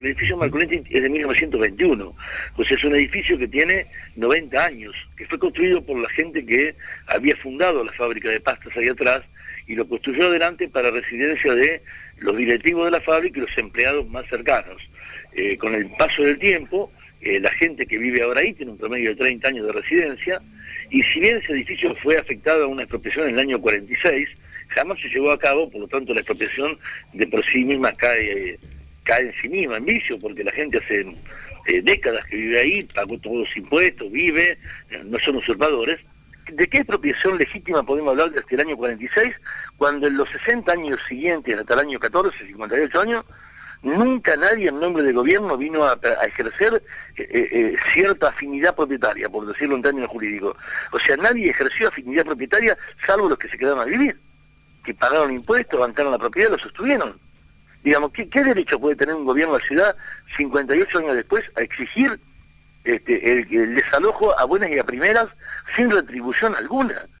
El edificio Marconetti es de 1921, pues es un edificio que tiene 90 años, que fue construido por la gente que había fundado la fábrica de pastas ahí atrás y lo construyó adelante para residencia de los directivos de la fábrica y los empleados más cercanos. Eh, con el paso del tiempo, eh, la gente que vive ahora ahí tiene un promedio de 30 años de residencia y si bien ese edificio fue afectado a una expropiación en el año 46, jamás se llevó a cabo, por lo tanto la expropiación de por sí misma cae cae en sí misma en vicio, porque la gente hace eh, décadas que vive ahí, pagó todos los impuestos, vive, eh, no son usurpadores. ¿De qué expropiación legítima podemos hablar desde el año 46, cuando en los 60 años siguientes, hasta el año 14, 58 años, nunca nadie en nombre del gobierno vino a, ejercer eh, cierta afinidad propietaria, por decirlo en términos jurídicos. O sea, nadie ejerció afinidad propietaria salvo los que se quedaron a vivir, que pagaron impuestos, bancaron la propiedad, lo sostuvieron. Digamos, ¿qué, derecho puede tener un gobierno de la ciudad 58 años después a exigir este, el, desalojo a buenas y a primeras sin retribución alguna?